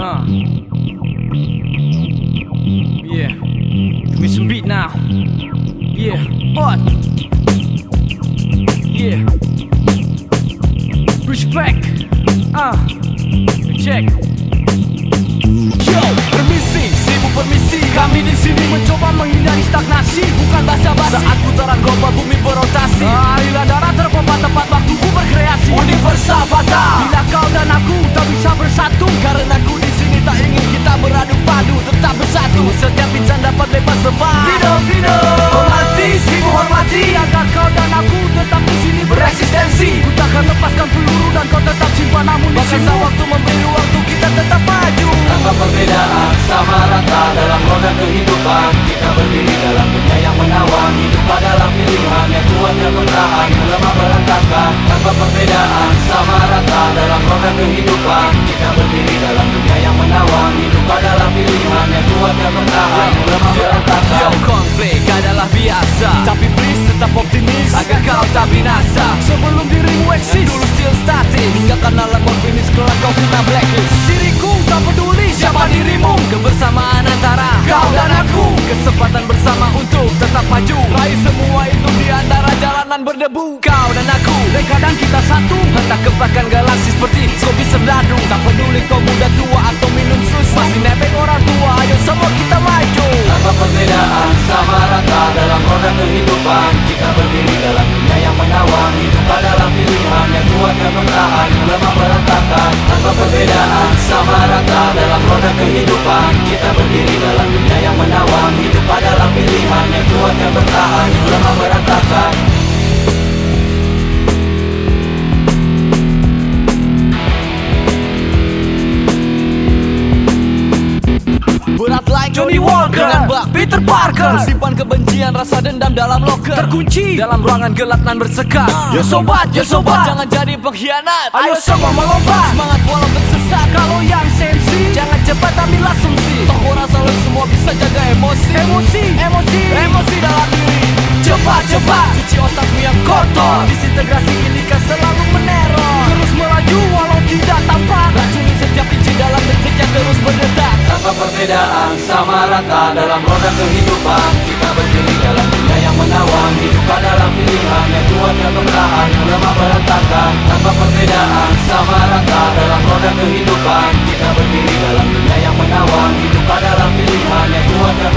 Ah. Yeah. Give me some beat now. Yeah. Yeah. Respect. Ah. Check. Bersatu, karena aku di sini tak ingin kita beradu padu, tetap bersatu. Setiap insan dapat bebas lepas. Freedom, freedom. Hormati, seribu hormati, agar kau dan aku tetap di sini bereksistensi. Ku takkan lepaskan peluru dan kau tetap simpan amunisimu. waktu memberi ruang untuk kita tetap maju. Tanpa perbedaan sama rata dalam roda kehidupan Kita berdiri dalam dunia yang menawan Hidup adalah pilihan yang kuat yang bertahan Yang lemah berantakan Tanpa perbedaan sama rata dalam roda kehidupan Kita biasa Tapi please tetap optimis. Agar kau tak binasa. Sebelum dirimu eksis. Dulu still statis Tinggalkan alam optimis Kelak kau kena blacklist. Diriku tak peduli siapa dirimu. Kebersamaan antara kau dan aku. Kesempatan bersama untuk tetap maju. Raih semua itu di antara jalanan berdebu. Kau dan aku Dan kita satu. Hentak kepakan galaksi seperti Sobi serdadu Tak peduli kau muda tua atau minum susu Masih nebeng orang tua Ayo semua kita maju. Tanpa perbedaan sama rata kehidupan. Kita berdiri dalam dunia yang menawan Hidup adalah pilihan yang kuat yang bertahan Yang lemah berantakan Tanpa perbedaan sama rata dalam roda kehidupan. Kita berdiri dalam dunia yang menawan Hidup adalah pilihan yang kuat yang bertahan Johnny Walker Dengan bak Peter Parker. Simpan kebencian rasa dendam dalam locker Terkunci dalam ruangan gelap nan bersekat Yo sobat, yo sobat Jangan jadi pengkhianat. Ayo semua melompat. Semangat walau tersesat. Kalau yang sensi Jangan cepat ambil asumsi. Toh orang selalu semua bisa jaga emosi. Emosi, emosi, emosi dalam diri. Cepat, cepat. Cuci otakmu yang kotor. Disintegrasi ini kan selalu meneror. Terus melaju walau tidak tampak. Racuni setiap inci dalam detik yang terus berdetak. Tanpa perbedaan sama rata dalam roda kehidupan. Kita berdiri dalam dunia yang menawan Hidup adalah pilihan. Yang kuat yang bertahan Yang lemah berantakan. Tanpa perbedaan sama rata dalam roda kehidupan. Kita berdiri dalam dunia yang menawan Hidup adalah pilihan. Yang kuat Yang